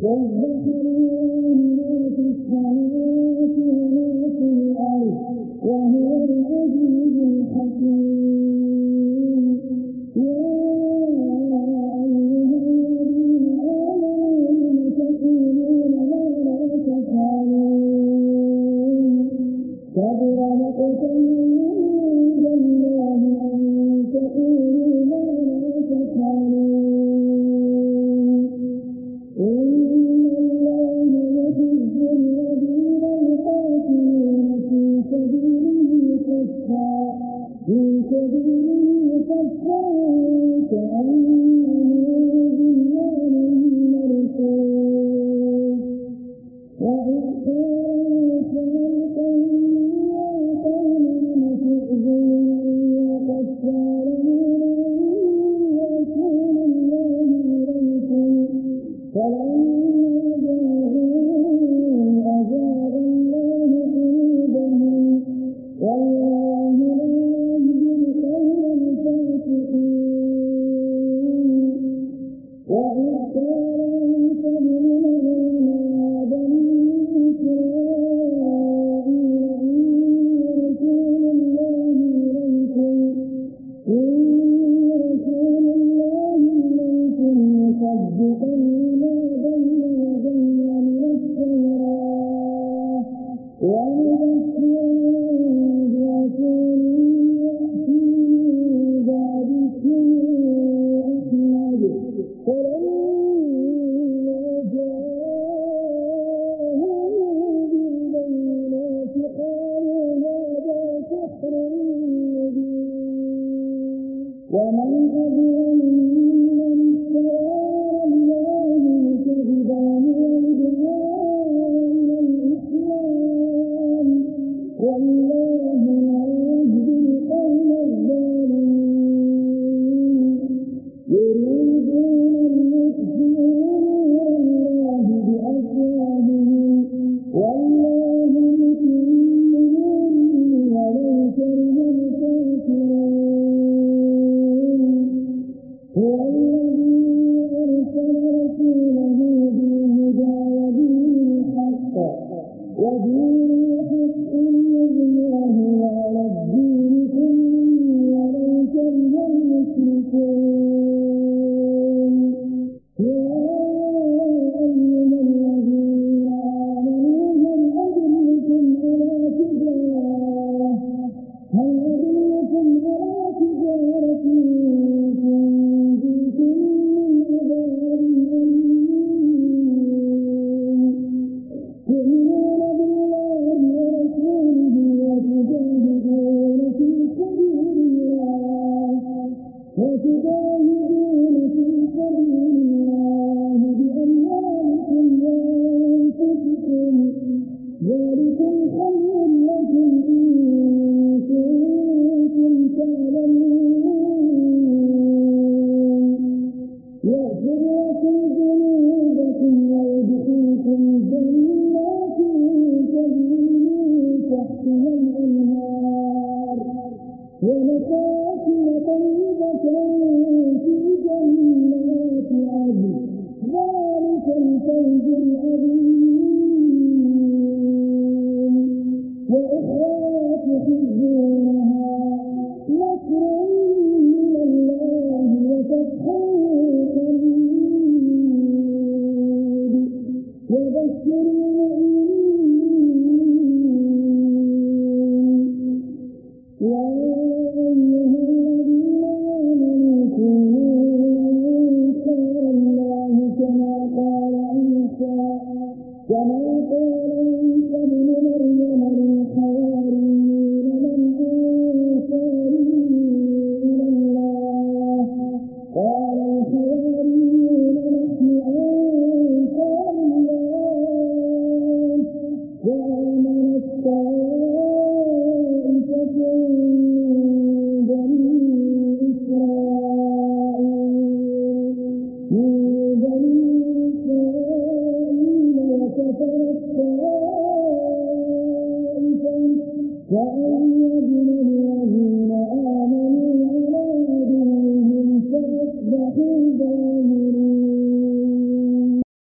يسبح لله ما في السماوات وهو العزيز الحكيم في سبيل فاسألك أن 我们这些努 Uhum. ونفاق في جنات عدن ذلك الفوز العظيم. يا من يقول لي وأن